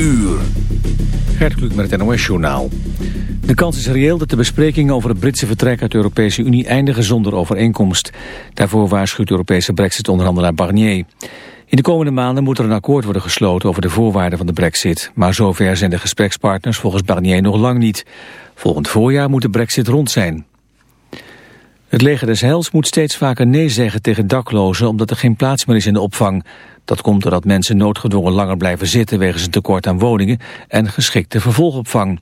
uur. Gert Kluk met het NOS-journaal. De kans is reëel dat de besprekingen over het Britse vertrek uit de Europese Unie eindigen zonder overeenkomst. Daarvoor waarschuwt Europese brexit-onderhandelaar Barnier. In de komende maanden moet er een akkoord worden gesloten over de voorwaarden van de brexit. Maar zover zijn de gesprekspartners volgens Barnier nog lang niet. Volgend voorjaar moet de brexit rond zijn. Het leger des Heils moet steeds vaker nee zeggen tegen daklozen... omdat er geen plaats meer is in de opvang. Dat komt doordat mensen noodgedwongen langer blijven zitten... wegens een tekort aan woningen en geschikte vervolgopvang.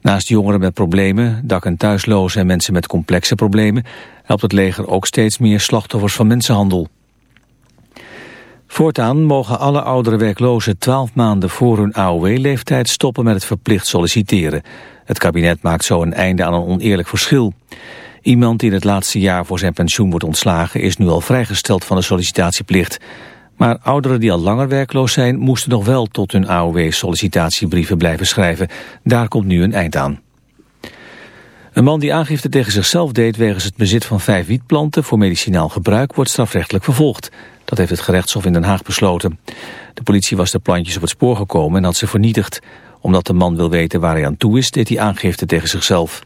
Naast jongeren met problemen, dak- en thuislozen... en mensen met complexe problemen... helpt het leger ook steeds meer slachtoffers van mensenhandel. Voortaan mogen alle oudere werklozen 12 maanden voor hun AOW-leeftijd stoppen met het verplicht solliciteren. Het kabinet maakt zo een einde aan een oneerlijk verschil. Iemand die in het laatste jaar voor zijn pensioen wordt ontslagen... is nu al vrijgesteld van de sollicitatieplicht. Maar ouderen die al langer werkloos zijn... moesten nog wel tot hun AOW-sollicitatiebrieven blijven schrijven. Daar komt nu een eind aan. Een man die aangifte tegen zichzelf deed... wegens het bezit van vijf wietplanten voor medicinaal gebruik... wordt strafrechtelijk vervolgd. Dat heeft het gerechtshof in Den Haag besloten. De politie was de plantjes op het spoor gekomen en had ze vernietigd. Omdat de man wil weten waar hij aan toe is... deed hij aangifte tegen zichzelf.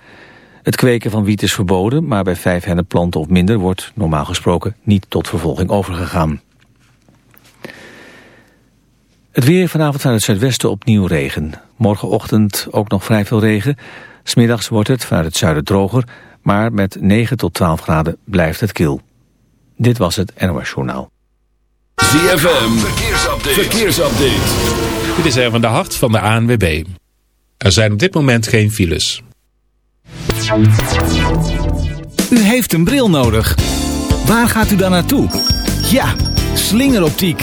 Het kweken van wiet is verboden, maar bij vijf hennenplanten of minder wordt normaal gesproken niet tot vervolging overgegaan. Het weer vanavond vanuit het zuidwesten opnieuw regen. Morgenochtend ook nog vrij veel regen. Smiddags wordt het vanuit het zuiden droger, maar met 9 tot 12 graden blijft het kil. Dit was het NOS Journaal. ZFM, verkeersupdate. verkeersupdate. Dit is even de hart van de ANWB. Er zijn op dit moment geen files. U heeft een bril nodig. Waar gaat u dan naartoe? Ja, slingeroptiek.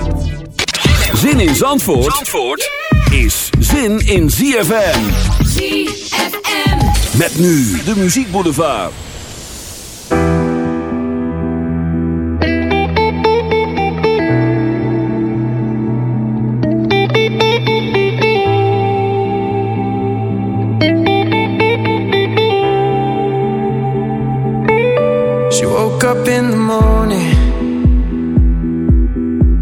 Zin in Zandvoort, Zandvoort is zin in ZFM. ZFM. Met nu de muziekboulevard. She woke up in the morning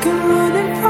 like I'm running from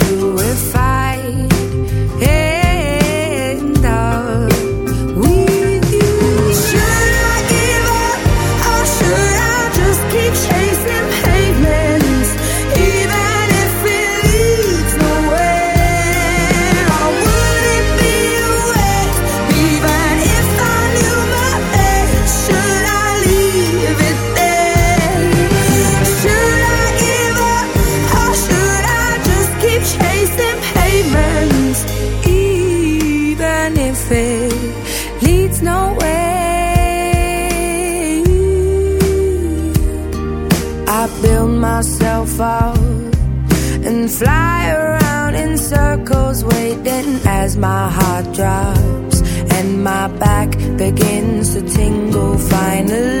하늘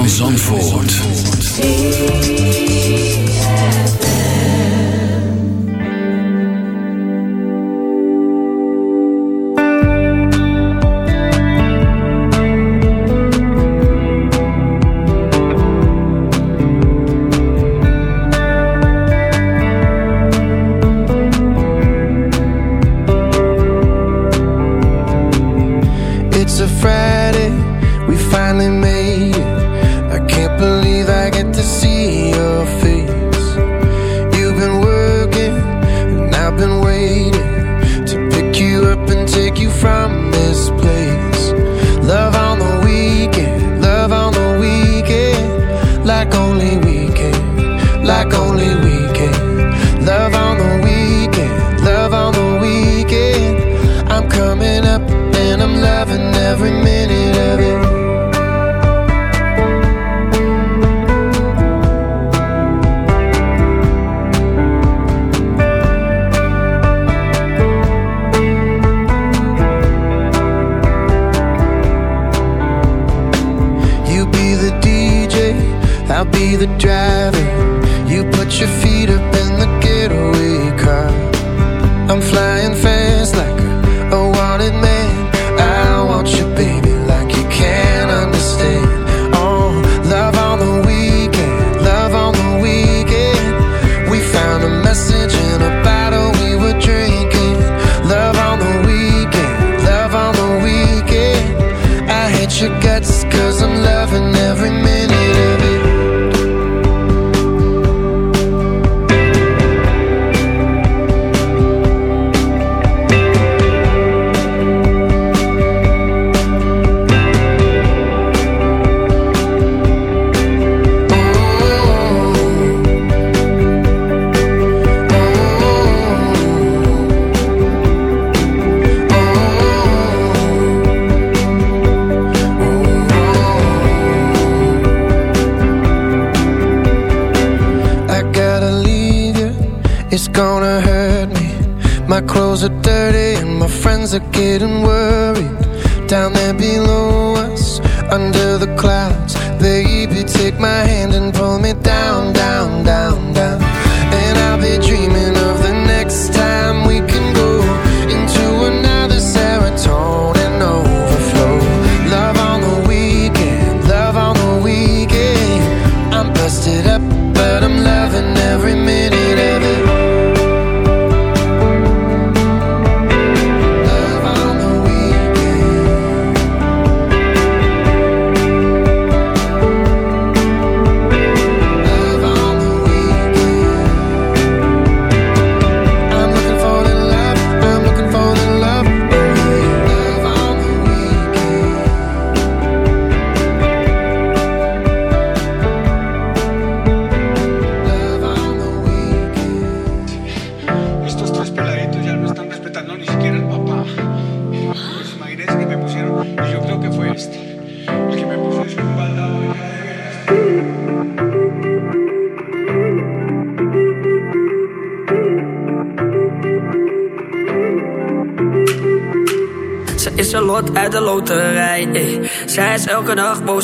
van Zandvoort. 公里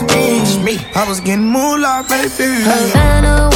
it's me. It's me. I was getting moolah, baby. Havana,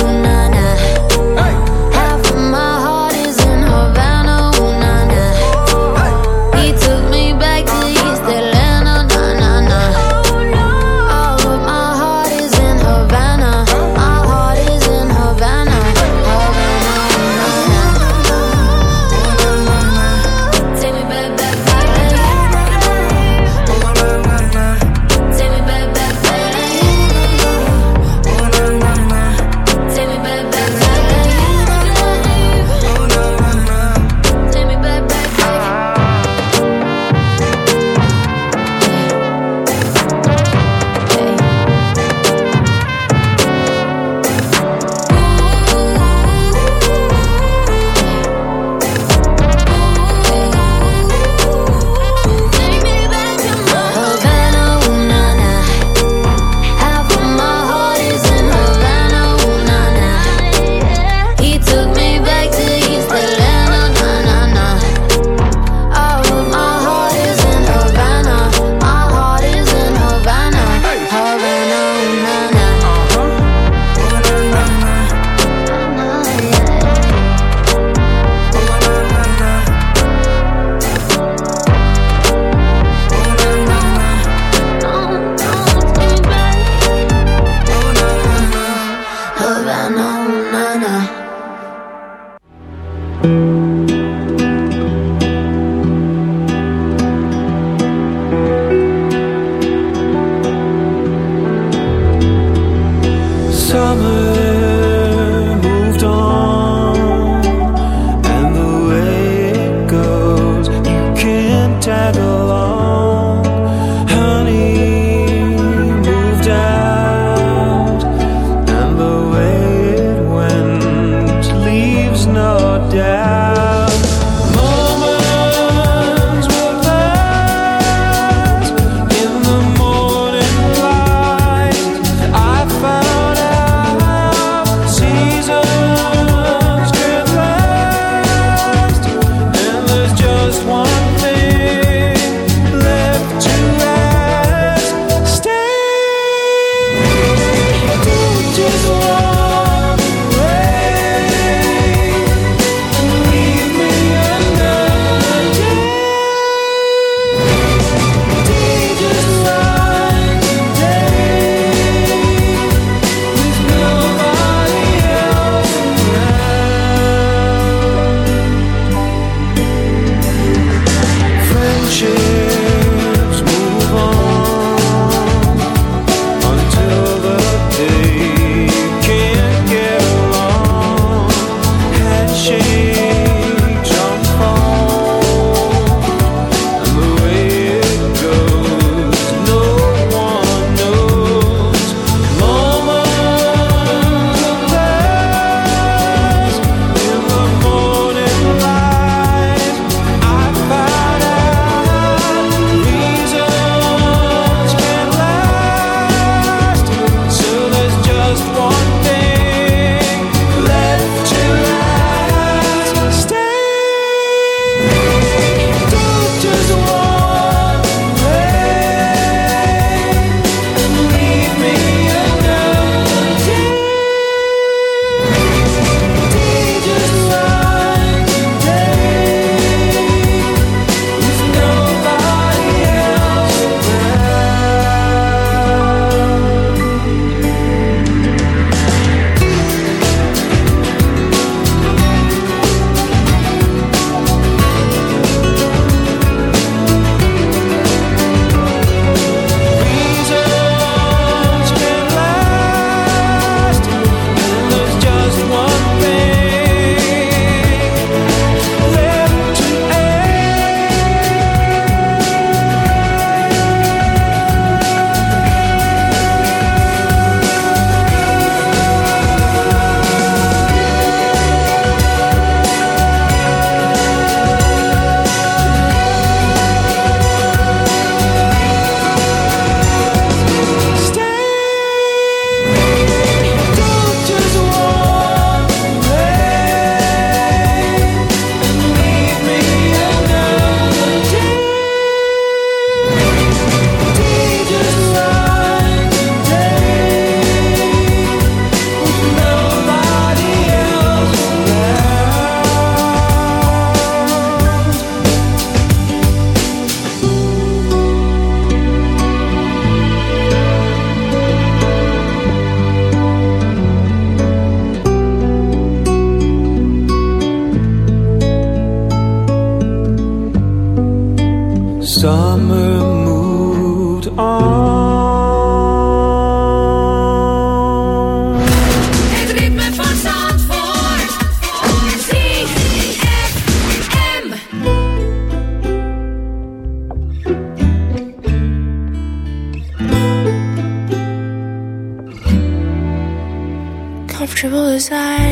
在。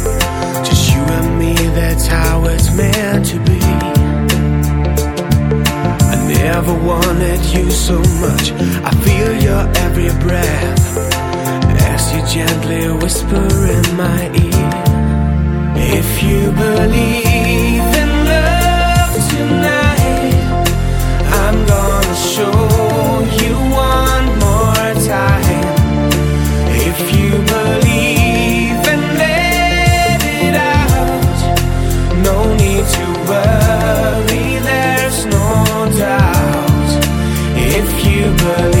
Just me, that's how it's meant to be. I never wanted you so much. I feel your every breath as you gently whisper in my ear. If you believe in love tonight, I'm gonna show you one believe,